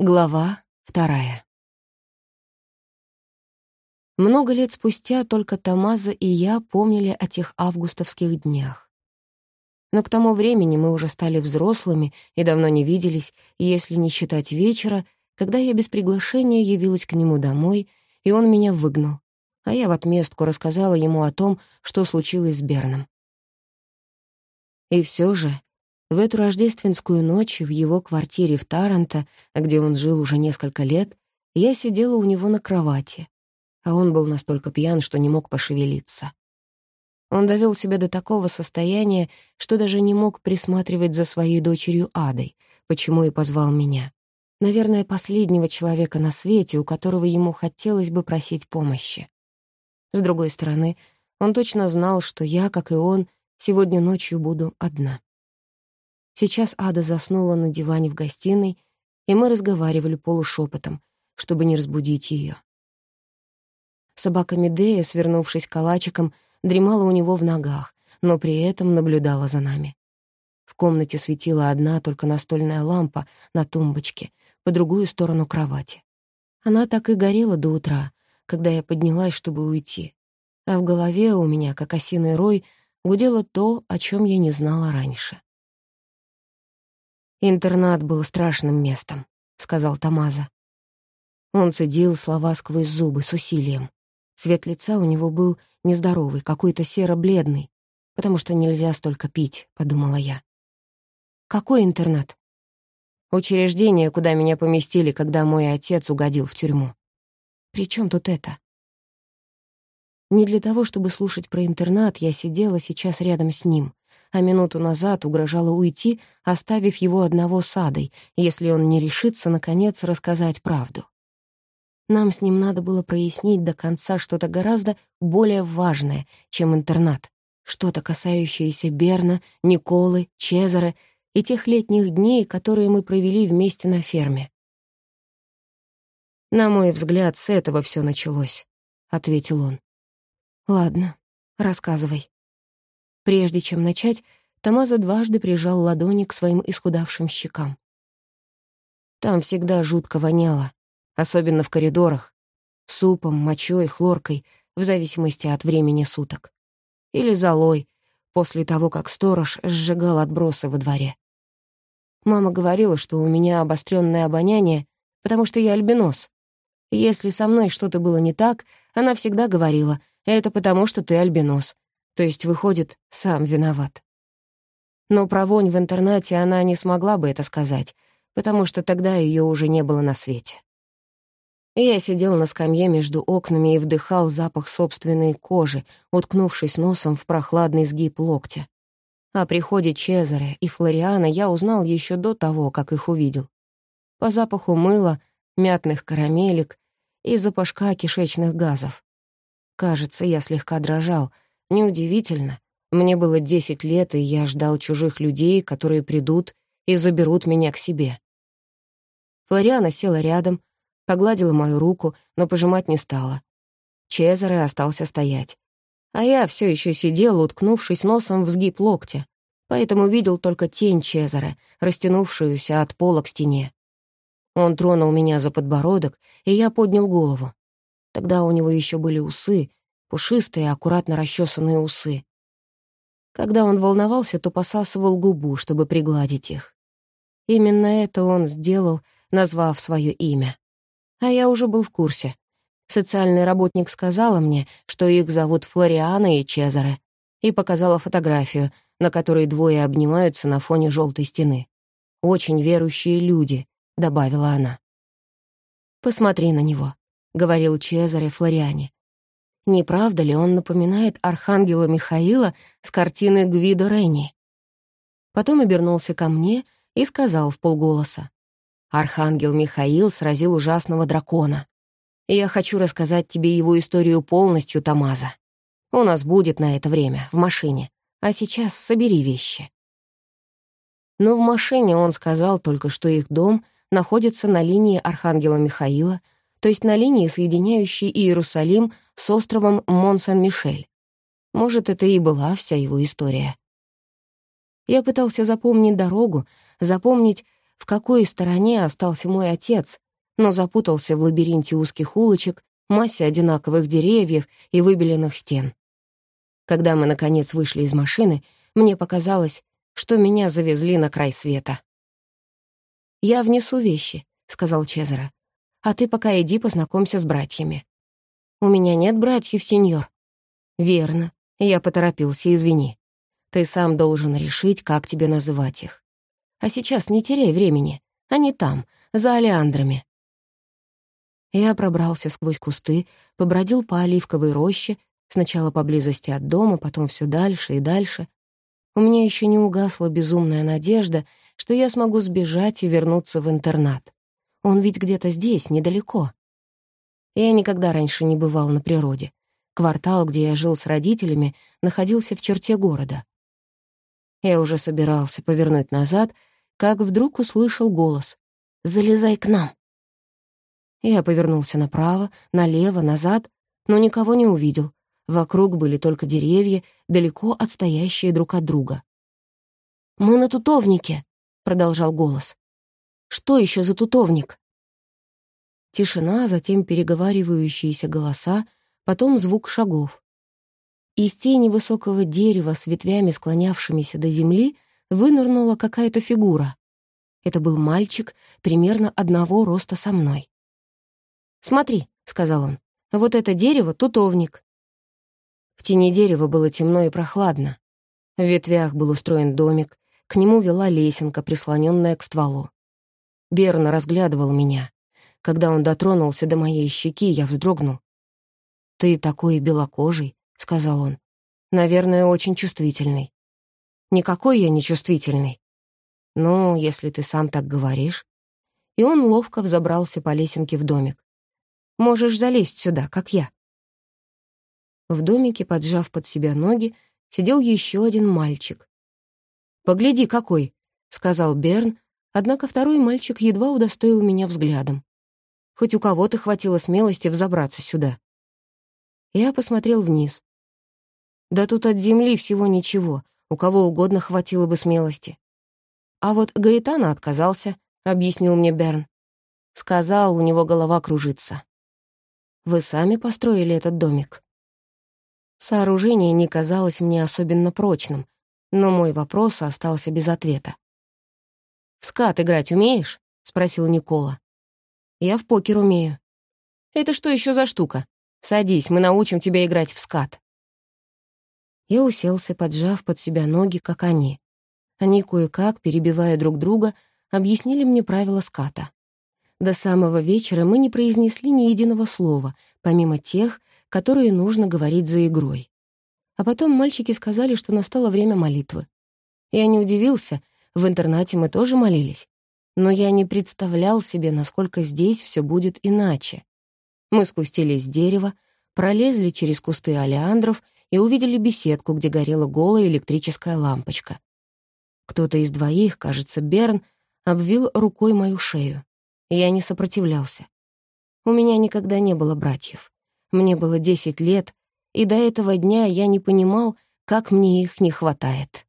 Глава вторая. Много лет спустя только Тамаза и я помнили о тех августовских днях. Но к тому времени мы уже стали взрослыми и давно не виделись, если не считать вечера, когда я без приглашения явилась к нему домой, и он меня выгнал, а я в отместку рассказала ему о том, что случилось с Берном. И все же в эту рождественскую ночь в его квартире в Таранто, где он жил уже несколько лет, я сидела у него на кровати, а он был настолько пьян, что не мог пошевелиться. Он довел себя до такого состояния, что даже не мог присматривать за своей дочерью Адой, почему и позвал меня. Наверное, последнего человека на свете, у которого ему хотелось бы просить помощи. С другой стороны, он точно знал, что я, как и он, сегодня ночью буду одна. Сейчас Ада заснула на диване в гостиной, и мы разговаривали полушепотом, чтобы не разбудить ее. Собака Медея, свернувшись калачиком, дремала у него в ногах, но при этом наблюдала за нами. В комнате светила одна только настольная лампа на тумбочке, по другую сторону кровати. Она так и горела до утра, когда я поднялась, чтобы уйти. А в голове у меня, как осиный рой, гудело то, о чем я не знала раньше. «Интернат был страшным местом», — сказал Тамаза. Он цедил слова сквозь зубы с усилием. Цвет лица у него был нездоровый, какой-то серо-бледный, потому что нельзя столько пить, — подумала я. «Какой интернат?» «Учреждение, куда меня поместили, когда мой отец угодил в тюрьму». «При чем тут это?» Не для того, чтобы слушать про интернат, я сидела сейчас рядом с ним, а минуту назад угрожала уйти, оставив его одного с Адой, если он не решится, наконец, рассказать правду. Нам с ним надо было прояснить до конца что-то гораздо более важное, чем интернат, что-то касающееся Берна, Николы, Чезаре и тех летних дней, которые мы провели вместе на ферме. «На мой взгляд, с этого все началось», — ответил он. «Ладно, рассказывай». Прежде чем начать, Тамаза дважды прижал ладони к своим исхудавшим щекам. Там всегда жутко воняло, особенно в коридорах, супом, мочой, хлоркой, в зависимости от времени суток. Или золой, после того, как сторож сжигал отбросы во дворе. Мама говорила, что у меня обостренное обоняние, потому что я альбинос. если со мной что-то было не так, она всегда говорила, это потому, что ты альбинос, то есть, выходит, сам виноват. Но про вонь в интернате она не смогла бы это сказать, потому что тогда ее уже не было на свете. Я сидел на скамье между окнами и вдыхал запах собственной кожи, уткнувшись носом в прохладный сгиб локтя. О приходе Чезаре и Флориана я узнал еще до того, как их увидел. По запаху мыла, мятных карамелек и запашка кишечных газов. Кажется, я слегка дрожал — Неудивительно. Мне было десять лет, и я ждал чужих людей, которые придут и заберут меня к себе. Флориана села рядом, погладила мою руку, но пожимать не стала. Чезаре остался стоять. А я все еще сидел, уткнувшись носом в сгиб локтя, поэтому видел только тень Чезаре, растянувшуюся от пола к стене. Он тронул меня за подбородок, и я поднял голову. Тогда у него еще были усы, пушистые, аккуратно расчесанные усы. Когда он волновался, то посасывал губу, чтобы пригладить их. Именно это он сделал, назвав свое имя. А я уже был в курсе. Социальный работник сказала мне, что их зовут Флориана и Чезаре, и показала фотографию, на которой двое обнимаются на фоне желтой стены. «Очень верующие люди», — добавила она. «Посмотри на него», — говорил Чезаре Флориане. Не правда ли он напоминает архангела Михаила с картины Гвидо Ренни? Потом обернулся ко мне и сказал в полголоса. Архангел Михаил сразил ужасного дракона. Я хочу рассказать тебе его историю полностью, Тамаза. У нас будет на это время, в машине. А сейчас собери вещи. Но в машине он сказал только, что их дом находится на линии Архангела Михаила — то есть на линии, соединяющей Иерусалим с островом Мон-Сан-Мишель. Может, это и была вся его история. Я пытался запомнить дорогу, запомнить, в какой стороне остался мой отец, но запутался в лабиринте узких улочек, массе одинаковых деревьев и выбеленных стен. Когда мы, наконец, вышли из машины, мне показалось, что меня завезли на край света. «Я внесу вещи», — сказал Чезаро. «А ты пока иди познакомься с братьями». «У меня нет братьев, сеньор». «Верно. Я поторопился, извини. Ты сам должен решить, как тебе называть их. А сейчас не теряй времени. Они там, за олеандрами». Я пробрался сквозь кусты, побродил по оливковой роще, сначала поблизости от дома, потом все дальше и дальше. У меня еще не угасла безумная надежда, что я смогу сбежать и вернуться в интернат. Он ведь где-то здесь, недалеко. Я никогда раньше не бывал на природе. Квартал, где я жил с родителями, находился в черте города. Я уже собирался повернуть назад, как вдруг услышал голос «Залезай к нам». Я повернулся направо, налево, назад, но никого не увидел. Вокруг были только деревья, далеко отстоящие друг от друга. «Мы на тутовнике», — продолжал голос. «Что еще за тутовник?» Тишина, затем переговаривающиеся голоса, потом звук шагов. Из тени высокого дерева с ветвями, склонявшимися до земли, вынырнула какая-то фигура. Это был мальчик примерно одного роста со мной. «Смотри», — сказал он, — «вот это дерево — тутовник». В тени дерева было темно и прохладно. В ветвях был устроен домик, к нему вела лесенка, прислоненная к стволу. Берна разглядывал меня. Когда он дотронулся до моей щеки, я вздрогнул. «Ты такой белокожий», — сказал он. «Наверное, очень чувствительный». «Никакой я не чувствительный». «Ну, если ты сам так говоришь». И он ловко взобрался по лесенке в домик. Можешь залезть сюда, как я». В домике, поджав под себя ноги, сидел еще один мальчик. «Погляди, какой!» — сказал Берн, однако второй мальчик едва удостоил меня взглядом. «Хоть у кого-то хватило смелости взобраться сюда». Я посмотрел вниз. «Да тут от земли всего ничего, у кого угодно хватило бы смелости». «А вот Гаэтана отказался», — объяснил мне Берн. Сказал, у него голова кружится. Вы сами построили этот домик?» Сооружение не казалось мне особенно прочным, но мой вопрос остался без ответа. «В скат играть умеешь?» — спросил Никола. «Я в покер умею». «Это что еще за штука? Садись, мы научим тебя играть в скат». Я уселся, поджав под себя ноги, как они. Они кое-как, перебивая друг друга, объяснили мне правила ската. До самого вечера мы не произнесли ни единого слова, помимо тех, которые нужно говорить за игрой. А потом мальчики сказали, что настало время молитвы. Я не удивился, в интернате мы тоже молились. Но я не представлял себе, насколько здесь все будет иначе. Мы спустились с дерева, пролезли через кусты олеандров и увидели беседку, где горела голая электрическая лампочка. Кто-то из двоих, кажется, Берн, обвил рукой мою шею. Я не сопротивлялся. У меня никогда не было братьев. Мне было десять лет, и до этого дня я не понимал, как мне их не хватает.